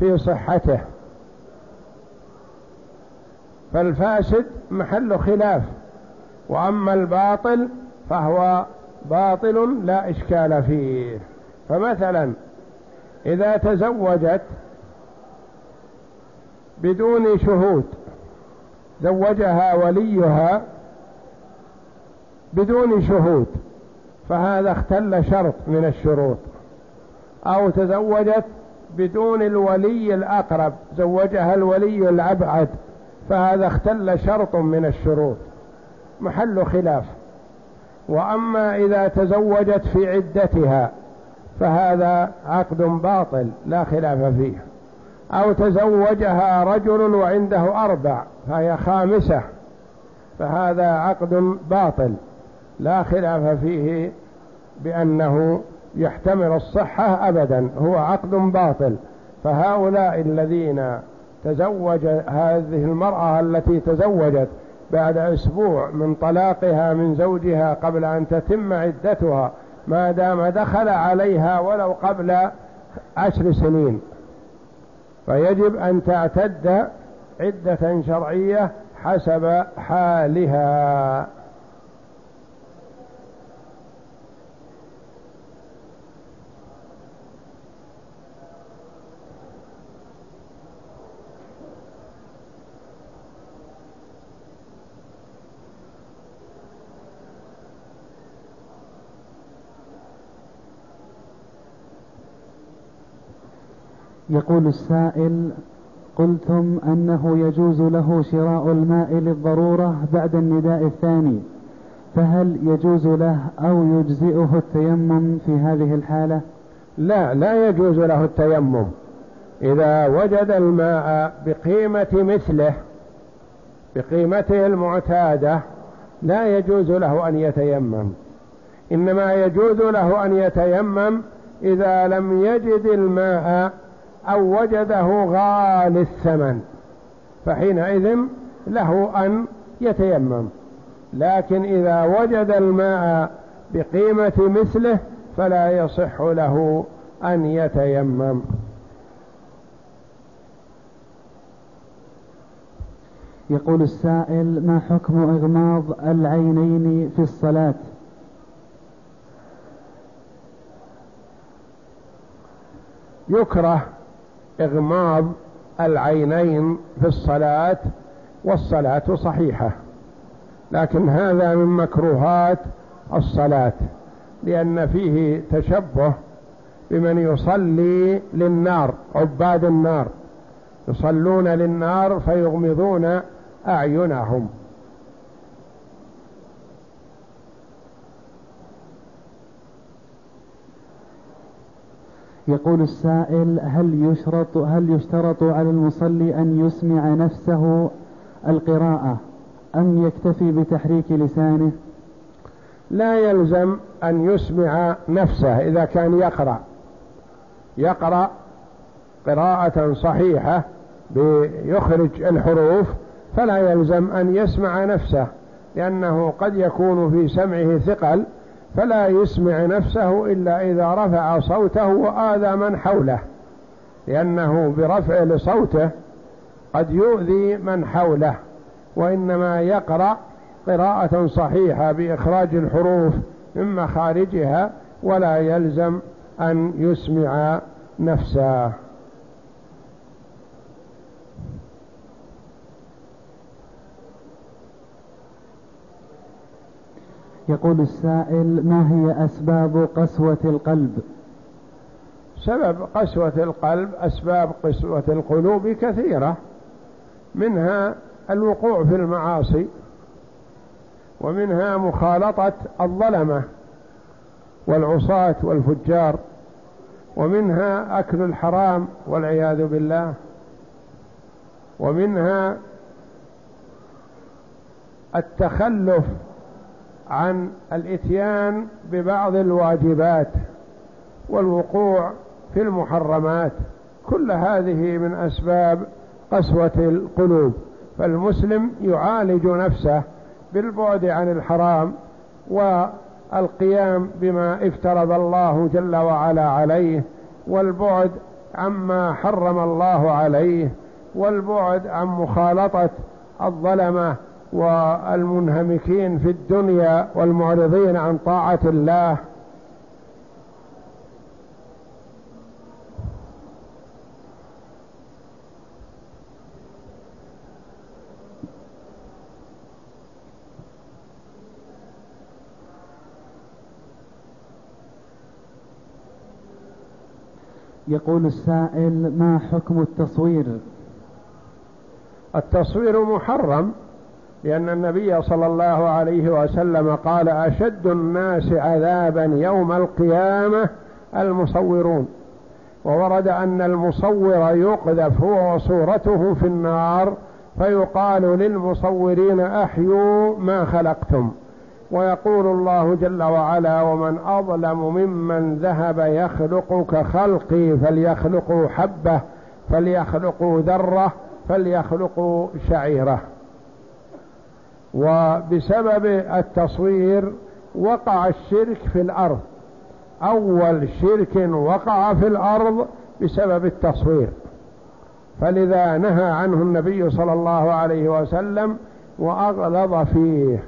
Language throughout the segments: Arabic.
في صحته. فالفاسد محل خلاف وأما الباطل فهو باطل لا إشكال فيه. فمثلا إذا تزوجت بدون شهود زوجها وليها بدون شهود فهذا اختل شرط من الشروط. أو تزوجت بدون الولي الأقرب زوجها الولي الأبعد فهذا اختل شرط من الشروط. محل خلاف. وأما إذا تزوجت في عدتها فهذا عقد باطل لا خلاف فيه. أو تزوجها رجل وعنده أربع فهي خامسة فهذا عقد باطل لا خلاف فيه بأنه يحتمل الصحة أبدا هو عقد باطل. فهؤلاء الذين تزوج هذه المرأة التي تزوجت بعد أسبوع من طلاقها من زوجها قبل أن تتم عدتها ما دام دخل عليها ولو قبل عشر سنين. فيجب أن تعتد عدة شرعية حسب حالها. يقول السائل قلتم أنه يجوز له شراء الماء للضرورة بعد النداء الثاني فهل يجوز له أو يجزئه التيمم في هذه الحالة؟ لا لا يجوز له التيمم. إذا وجد الماء بقيمة مثله بقيمته المعتادة لا يجوز له أن يتيمم. إنما يجوز له أن يتيمم إذا لم يجد الماء أو وجده غالي الثمن فحينئذ له أن يتيمم. لكن إذا وجد الماء بقيمة مثله فلا يصح له أن يتيمم. يقول السائل ما حكم إغماض العينين في الصلاة؟ يكره إغماض العينين في الصلاة والصلاة صحيحة. لكن هذا من مكروهات الصلاة لأن فيه تشبه بمن يصلي للنار عباد النار. يصلون للنار فيغمضون أعينهم. يقول السائل هل يشرط هل يشترط على المصلي أن يسمع نفسه القراءة أم يكتفي بتحريك لسانه؟ لا يلزم أن يسمع نفسه إذا كان يقرأ. يقرأ قراءة صحيحة بيخرج الحروف فلا يلزم أن يسمع نفسه لأنه قد يكون في سمعه ثقل فلا يسمع نفسه إلا إذا رفع صوته وآذى من حوله لأنه برفع لصوته قد يؤذي من حوله وإنما يقرأ قراءة صحيحة بإخراج الحروف من مخارجها ولا يلزم أن يسمع نفسه. يقول السائل ما هي أسباب قسوة القلب؟ سبب قسوة القلب أسباب قسوة القلوب كثيرة منها الوقوع في المعاصي ومنها مخالطة الظلمة والعصاة والفجار ومنها أكل الحرام والعياذ بالله ومنها التخلف عن الإتيان ببعض الواجبات والوقوع في المحرمات. كل هذه من أسباب قسوة القلوب. فالمسلم يعالج نفسه بالبعد عن الحرام والقيام بما افترض الله جل وعلا عليه والبعد عما حرم الله عليه والبعد عن مخالطة الظلمة والمنهمكين في الدنيا والمعرضين عن طاعة الله. يقول السائل ما حكم التصوير؟ التصوير محرم. لأن النبي صلى الله عليه وسلم قال أشد الناس عذابا يوم القيامة المصورون. وورد أن المصور يقذف هو وصورته في النار فيقال للمصورين أحيوا ما خلقتم. ويقول الله جل وعلا ومن أظلم ممن ذهب يخلق كخلقي فليخلقوا حبة فليخلقوا ذرة فليخلقوا شعيرة. وبسبب التصوير وقع الشرك في الأرض. أول شرك وقع في الأرض بسبب التصوير. فلذا نهى عنه النبي صلى الله عليه وسلم وأغلظ فيه.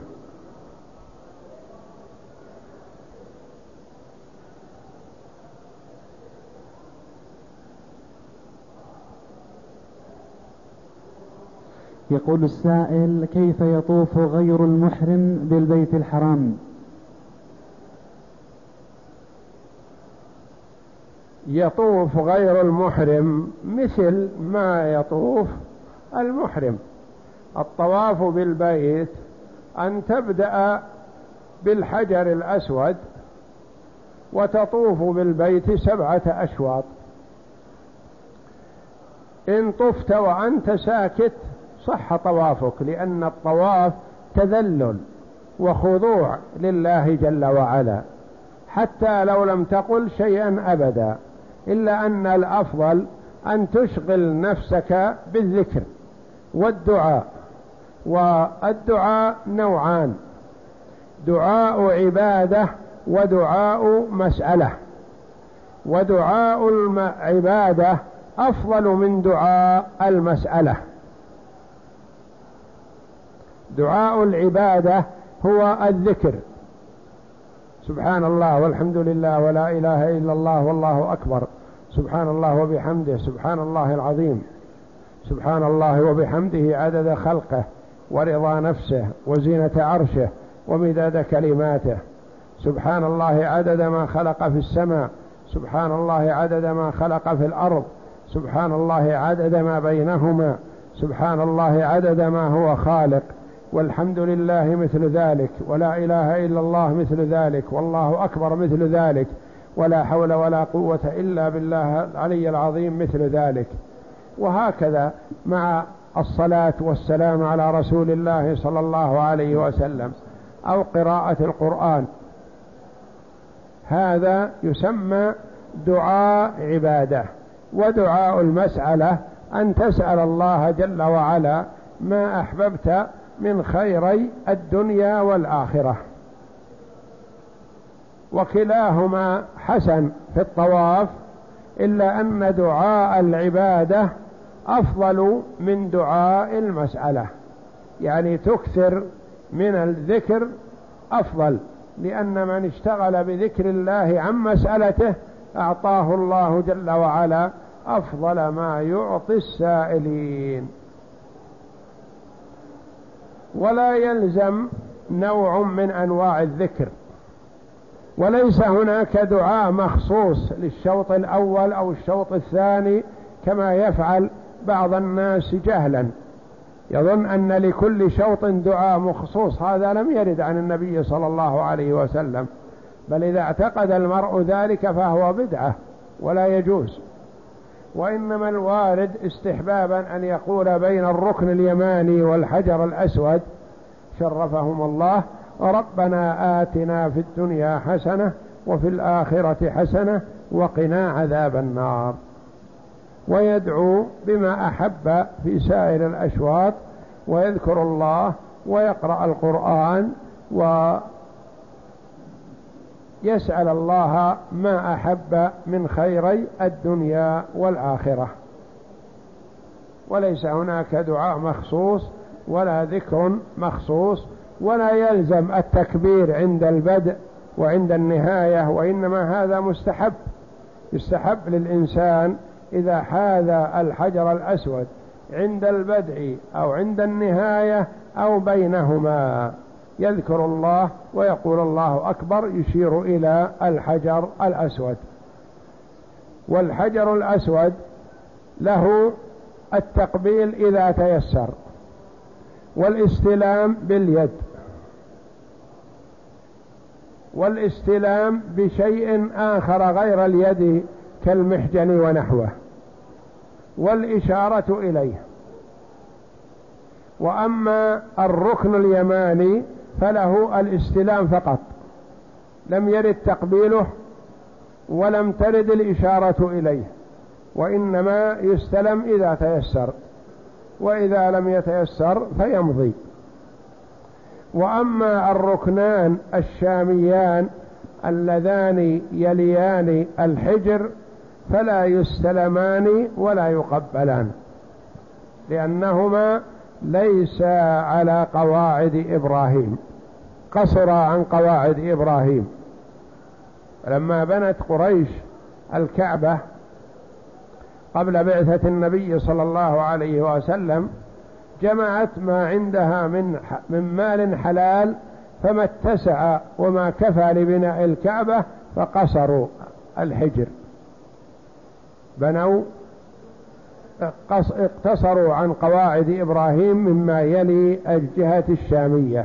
يقول السائل كيف يطوف غير المحرم بالبيت الحرام؟ يطوف غير المحرم مثل ما يطوف المحرم. الطواف بالبيت أن تبدأ بالحجر الأسود وتطوف بالبيت سبعة أشواط. إن طفت وأنت ساكت صح طوافك لأن الطواف تذلل وخضوع لله جل وعلا. حتى لو لم تقل شيئا أبدا إلا أن الأفضل أن تشغل نفسك بالذكر والدعاء. والدعاء نوعان دعاء عبادة ودعاء مسألة. ودعاء العبادة أفضل من دعاء المسألة. دعاء العبادة هو الذكر. سبحان الله والحمد لله ولا إله إلا الله والله أكبر. سبحان الله وبحمده سبحان الله العظيم. سبحان الله وبحمده عدد خلقه ورضا نفسه وزينة عرشه ومداد كلماته. سبحان الله عدد ما خلق في السماء. سبحان الله عدد ما خلق في الأرض. سبحان الله عدد ما بينهما. سبحان الله عدد ما هو خالق. والحمد لله مثل ذلك ولا إله إلا الله مثل ذلك والله أكبر مثل ذلك ولا حول ولا قوة إلا بالله العلي العظيم مثل ذلك. وهكذا مع الصلاة والسلام على رسول الله صلى الله عليه وسلم أو قراءة القرآن. هذا يسمى دعاء عبادة ودعاء المسألة أن تسأل الله جل وعلا ما أحببت من خيري الدنيا والآخرة. وكلاهما حسن في الطواف إلا أن دعاء العبادة أفضل من دعاء المسألة. يعني تكثر من الذكر أفضل لأن من اشتغل بذكر الله عن مسألته أعطاه الله جل وعلا أفضل ما يعطي السائلين. ولا يلزم نوع من أنواع الذكر. وليس هناك دعاء مخصوص للشوط الأول أو الشوط الثاني كما يفعل بعض الناس جهلا. يظن أن لكل شوط دعاء مخصوص. هذا لم يرد عن النبي صلى الله عليه وسلم. بل إذا اعتقد المرء ذلك فهو بدعة ولا يجوز. وإنما الوارد استحبابا أن يقول بين الركن اليماني والحجر الأسود شرفهم الله وربنا آتنا في الدنيا حسنة وفي الآخرة حسنة وقنا عذاب النار. ويدعو بما أحب في سائر الأشواط ويذكر الله ويقرأ القرآن يسأل الله ما أحب من خيري الدنيا والآخرة. وليس هناك دعاء مخصوص ولا ذكر مخصوص ولا يلزم التكبير عند البدء وعند النهاية وإنما هذا مستحب. يستحب للإنسان إذا حاذى الحجر الأسود عند البدء أو عند النهاية أو بينهما. يذكر الله ويقول الله أكبر يشير إلى الحجر الأسود. والحجر الأسود له التقبيل إذا تيسر والاستلام باليد والاستلام بشيء آخر غير اليد كالمحجن ونحوه والإشارة إليه. وأما الركن اليماني فله الاستلام فقط. لم يرد تقبيله ولم ترد الإشارة إليه وإنما يستلم إذا تيسر وإذا لم يتيسر فيمضي. وأما الركنان الشاميان اللذان يليان الحجر فلا يستلمان ولا يقبلان لأنهما ليس على قواعد إبراهيم. قصر عن قواعد إبراهيم. لما بنت قريش الكعبة قبل بعثة النبي صلى الله عليه وسلم جمعت ما عندها من من مال حلال فما اتسع وما كفى لبناء الكعبة فقصروا الحجر. بنوا اقتصروا عن قواعد إبراهيم مما يلي الجهة الشامية.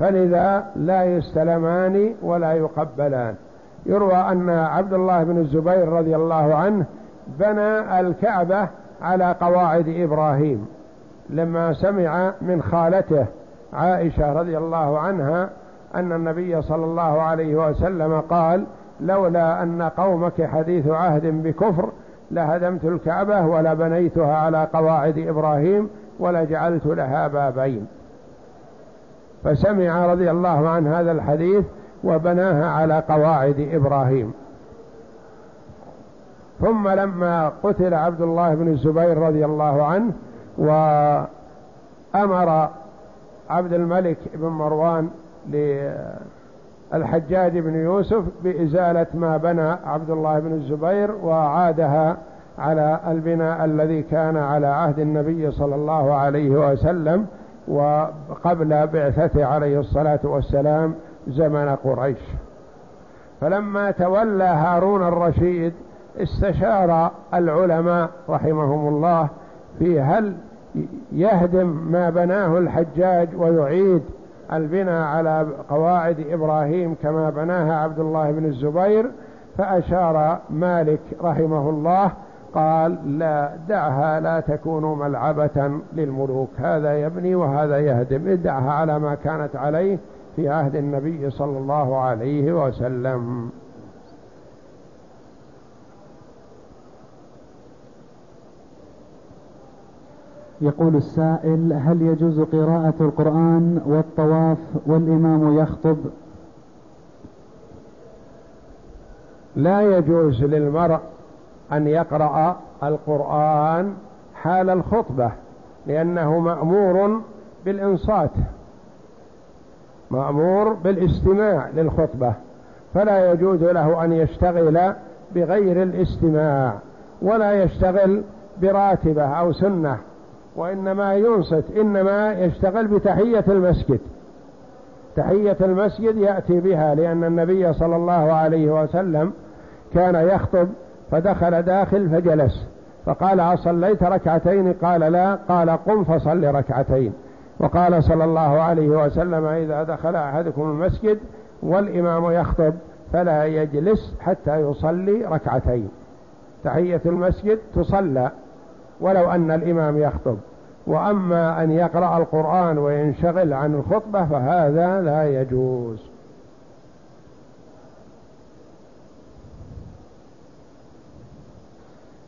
فلذا لا يستلمان ولا يقبلان. يروى أن عبد الله بن الزبير رضي الله عنه بنى الكعبة على قواعد إبراهيم لما سمع من خالته عائشة رضي الله عنها أن النبي صلى الله عليه وسلم قال لولا أن قومك حديث عهد بكفر لهدمت الكعبة ولا بنيتها على قواعد إبراهيم ولا جعلت لها بابين. فسمع رضي الله عنه هذا الحديث وبناها على قواعد إبراهيم. ثم لما قتل عبد الله بن الزبير رضي الله عنه وأمر عبد الملك بن مروان للحجاج بن يوسف بإزالة ما بنى عبد الله بن الزبير وعادها على البناء الذي كان على عهد النبي صلى الله عليه وسلم وقبل بعثته عليه الصلاة والسلام زمن قريش. فلما تولى هارون الرشيد استشار العلماء رحمهم الله في هل يهدم ما بناه الحجاج ويعيد البناء على قواعد إبراهيم كما بناها عبد الله بن الزبير فأشار مالك رحمه الله قال لا دعها لا تكون ملعبة للملوك هذا يبني وهذا يهدم ادعها على ما كانت عليه في عهد النبي صلى الله عليه وسلم. يقول السائل هل يجوز قراءة القرآن والطواف والإمام يخطب؟ لا يجوز للمرء أن يقرأ القرآن حال الخطبة لأنه مأمور بالإنصات مأمور بالاستماع للخطبة فلا يجوز له أن يشتغل بغير الاستماع ولا يشتغل براتبة أو سنة. وإنما ينصت إنما يشتغل بتحية المسجد. تحية المسجد يأتي بها لأن النبي صلى الله عليه وسلم كان يخطب فدخل داخل فجلس. فقال أصليت ركعتين؟ قال لا. قال قم فصل ركعتين. وقال صلى الله عليه وسلم إذا دخل أحدكم المسجد والإمام يخطب فلا يجلس حتى يصلي ركعتين. تحية المسجد تصلى. ولو أن الإمام يخطب. وأما أن يقرأ القرآن وينشغل عن الخطبة فهذا لا يجوز.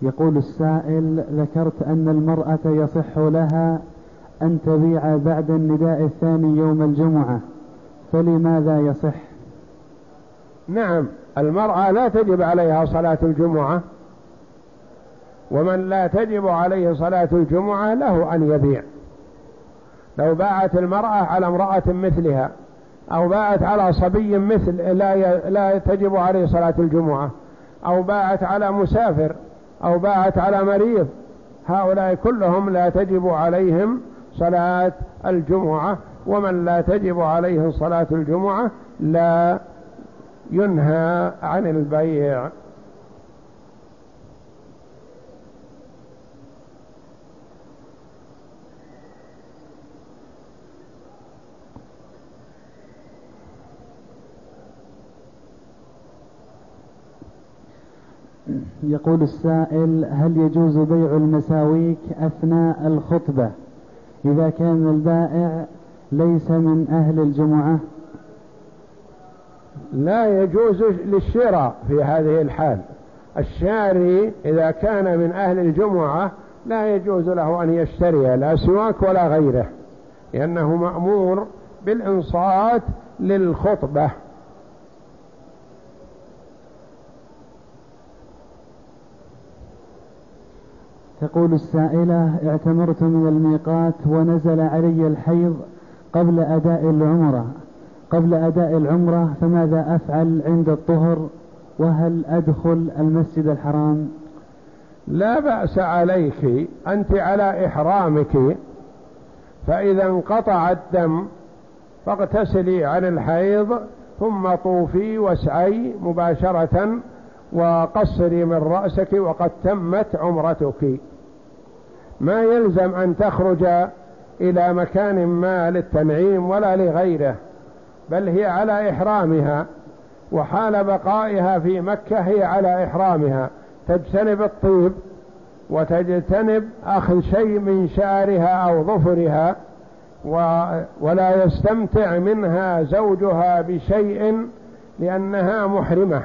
يقول السائل ذكرت أن المرأة يصح لها أن تبيع بعد النداء الثاني يوم الجمعة فلماذا يصح؟ نعم المرأة لا تجب عليها صلاة الجمعة ومن لا تجب عليه صلاة الجمعة له أن يبيع. لو باعت المرأة على امرأة مثلها أو باعت على صبي مثل لا لا تجب عليه صلاة الجمعة أو باعت على مسافر أو باعت على مريض هؤلاء كلهم لا تجب عليهم صلاة الجمعة ومن لا تجب عليه صلاة الجمعة لا ينهى عن البيع. يقول السائل هل يجوز بيع المساويك أثناء الخطبة؟ إذا كان البائع ليس من أهل الجمعة. لا يجوز للشراء في هذه الحال. الشاري إذا كان من أهل الجمعة لا يجوز له أن يشتري لا سواك ولا غيره لأنه مأمور بالإنصات للخطبة. تقول السائلة اعتمرت من الميقات ونزل علي الحيض قبل أداء العمرة. قبل أداء العمرة فماذا أفعل عند الطهر؟ وهل أدخل المسجد الحرام؟ لا بأس عليك أنت على إحرامك. فإذا انقطع الدم فاغتسلي عن الحيض ثم طوفي واسعي مباشرة وقصري من رأسك وقد تمت عمرتك. ما يلزم أن تخرج إلى مكان ما للتنعيم ولا لغيره بل هي على إحرامها وحال بقائها في مكة هي على إحرامها. تجتنب الطيب وتجتنب أخذ شيء من شعرها أو ظفرها ولا يستمتع منها زوجها بشيء لأنها محرمة.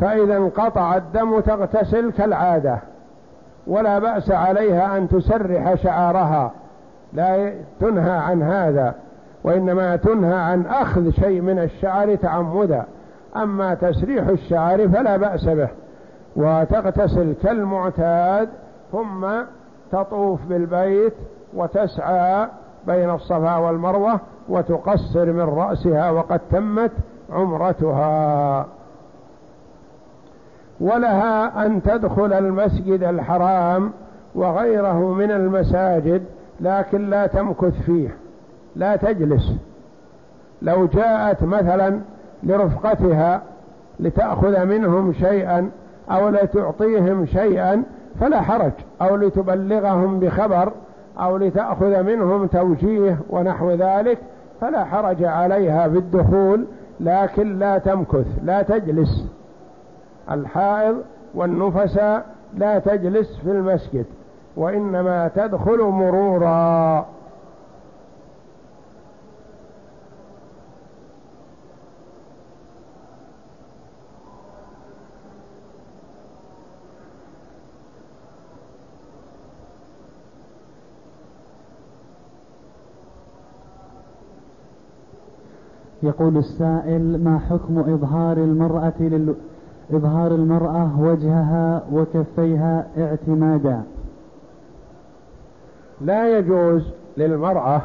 فإذا انقطع الدم تغتسل كالعادة. ولا بأس عليها أن تسرح شعرها لا تنهى عن هذا وإنما تنهى عن أخذ شيء من الشعر تعمدا. أما تسريح الشعر فلا بأس به وتغتسل كالمعتاد ثم تطوف بالبيت وتسعى بين الصفا والمروة وتقصر من رأسها وقد تمت عمرتها. ولها أن تدخل المسجد الحرام وغيره من المساجد لكن لا تمكث فيه لا تجلس. لو جاءت مثلا لرفقتها لتأخذ منهم شيئا أو لتعطيهم شيئا فلا حرج أو لتبلغهم بخبر أو لتأخذ منهم توجيه ونحو ذلك فلا حرج عليها بالدخول لكن لا تمكث لا تجلس. الحائض والنفساء لا تجلس في المسجد وإنما تدخل مرورا. يقول السائل ما حكم إظهار المرأة لل... إظهار المرأة وجهها وكفيها اعتمادا. لا يجوز للمرأة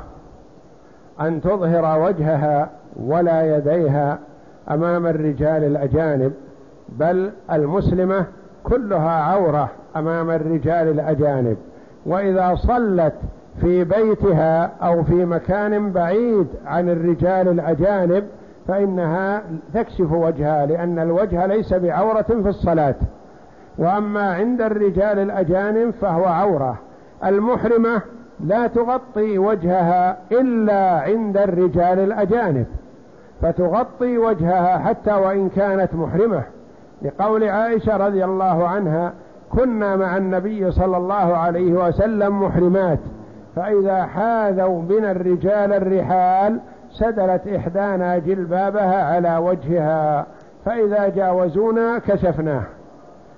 أن تظهر وجهها ولا يديها أمام الرجال الأجانب بل المسلمة كلها عورة أمام الرجال الأجانب. وإذا صلت في بيتها أو في مكان بعيد عن الرجال الأجانب فإنها تكشف وجهها لأن الوجه ليس بعورة في الصلاة. وأما عند الرجال الأجانب فهو عورة. المحرمة لا تغطي وجهها إلا عند الرجال الأجانب فتغطي وجهها حتى وإن كانت محرمة. لقول عائشة رضي الله عنها كنا مع النبي صلى الله عليه وسلم محرمات فإذا حاذوا من الرجال الرحال سدلت إحدانا جلبابها على وجهها فإذا جاوزونا كشفناه.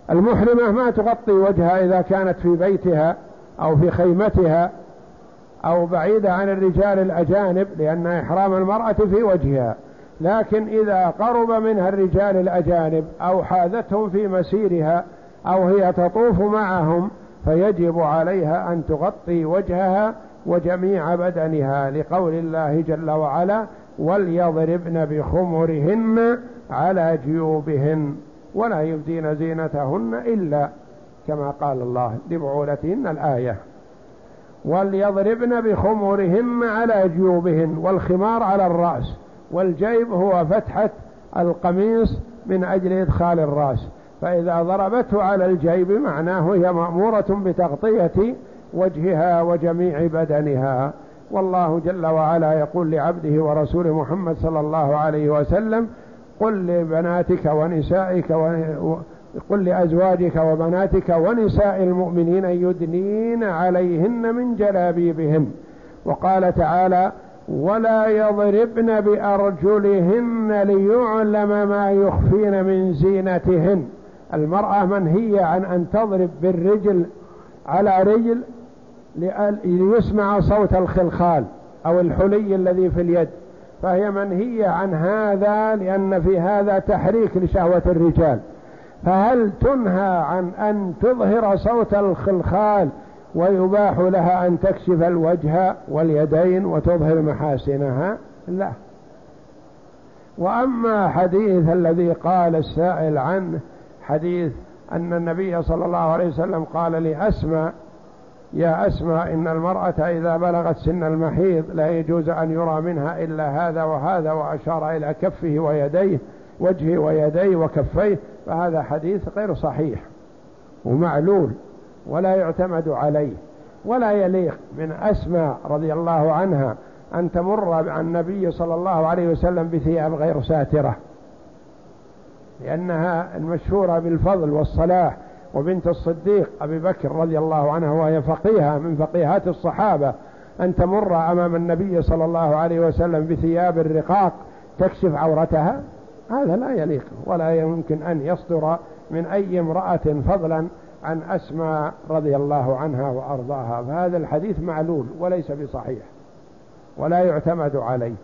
المحرمة ما تغطي وجهها إذا كانت في بيتها أو في خيمتها أو بعيدة عن الرجال الأجانب لأن إحرام المرأة في وجهها. لكن إذا قرب منها الرجال الأجانب أو حاذتهم في مسيرها أو هي تطوف معهم فيجب عليها أن تغطي وجهها وجميع بدنها لقول الله جل وعلا وليضربن بخمرهن على جيوبهن ولا يبدين زينتهن إلا كما قال الله لبعولتهن الآية. وليضربن بخمرهن على جيوبهن والخمار على الرأس والجيب هو فتحة القميص من أجل إدخال الرأس فإذا ضربته على الجيب معناه هي مأمورة بتغطية وجهها وجميع بدنها. والله جل وعلا يقول لعبده ورسوله محمد صلى الله عليه وسلم قل لبناتك ونسائك قل لأزواجك وبناتك ونساء المؤمنين يدنين عليهن من جلابيبهن. وقال تعالى ولا يضربن بأرجلهن ليعلم ما يخفين من زينتهن. المرأة منهية عن أن تضرب بالرجل على رجل ليسمع صوت الخلخال أو الحلي الذي في اليد فهي منهية عن هذا لأن في هذا تحريك لشهوة الرجال. فهل تنهى عن أن تظهر صوت الخلخال ويباح لها أن تكشف الوجه واليدين وتظهر محاسنها؟ لا. وأما حديث الذي قال السائل عنه حديث أن النبي صلى الله عليه وسلم قال لأسمى يا أسمى إن المرأة إذا بلغت سن المحيض لا يجوز أن يرى منها إلا هذا وهذا وأشار إلى كفه ويديه وجهه ويديه وكفيه فهذا حديث غير صحيح ومعلول ولا يعتمد عليه. ولا يليق من أسماء رضي الله عنها أن تمر عن النبي صلى الله عليه وسلم بثياب غير ساترة لأنها المشهورة بالفضل والصلاح وبنت الصديق أبي بكر رضي الله عنه وهي فقيهة من فقيهات الصحابة أن تمر أمام النبي صلى الله عليه وسلم بثياب الرقاق تكشف عورتها؟ هذا لا يليق ولا يمكن أن يصدر من أي امرأة فضلا عن أسماء رضي الله عنها وأرضاها. فهذا الحديث معلول وليس بصحيح ولا يعتمد عليه.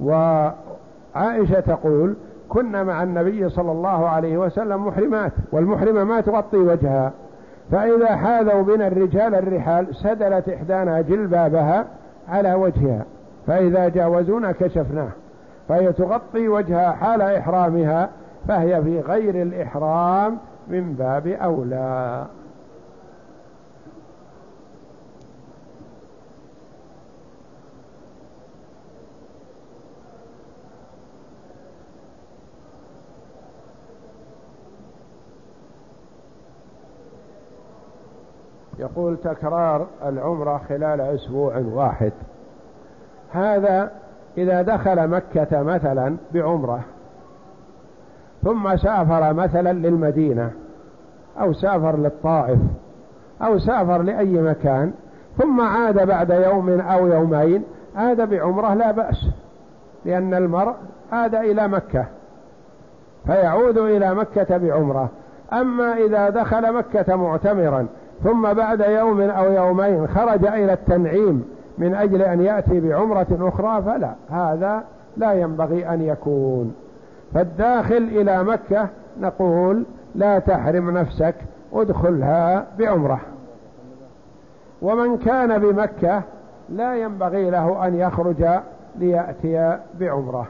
وعائشة تقول كنا مع النبي صلى الله عليه وسلم محرمات والمحرمة ما تغطي وجهها. فإذا حاذوا بنا الرجال الرحال سدلت إحدانا جلبابها على وجهها فإذا جاوزونا كشفناه. فهي تغطي وجهها حال إحرامها فهي في غير الإحرام من باب أولى. يقول تكرار العمرة خلال أسبوع واحد. هذا إذا دخل مكة مثلا بعمرة ثم سافر مثلا للمدينة أو سافر للطائف أو سافر لأي مكان ثم عاد بعد يوم أو يومين عاد بعمرة لا بأس لأن المرء عاد إلى مكة فيعود إلى مكة بعمرة. أما إذا دخل مكة معتمرا ثم بعد يوم أو يومين خرج إلى التنعيم من أجل أن يأتي بعمرة أخرى فلا هذا لا ينبغي أن يكون. فالداخل إلى مكة نقول لا تحرم نفسك ادخلها بعمرة. ومن كان بمكة لا ينبغي له أن يخرج ليأتي بعمرة.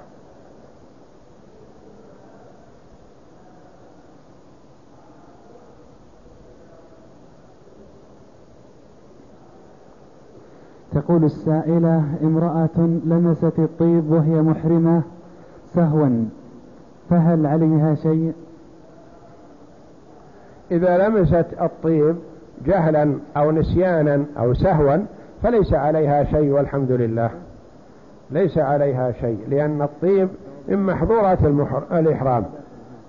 تقول السائلة امرأة لمست الطيب وهي محرمة سهوا فهل عليها شيء؟ إذا لمست الطيب جهلا أو نسيانا أو سهوا فليس عليها شيء والحمد لله. ليس عليها شيء لأن الطيب من محظورات الإحرام.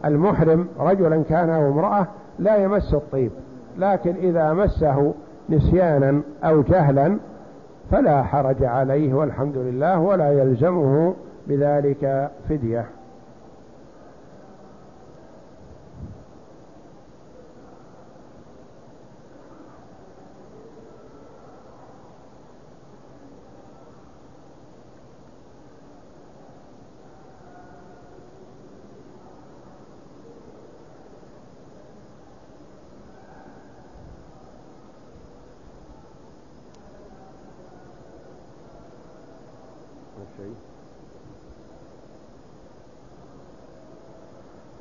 المحرم رجلا كان أو امرأة لا يمس الطيب لكن إذا مسه نسيانا أو جهلا فلا حرج عليه والحمد لله ولا يلزمه بذلك فدية شيء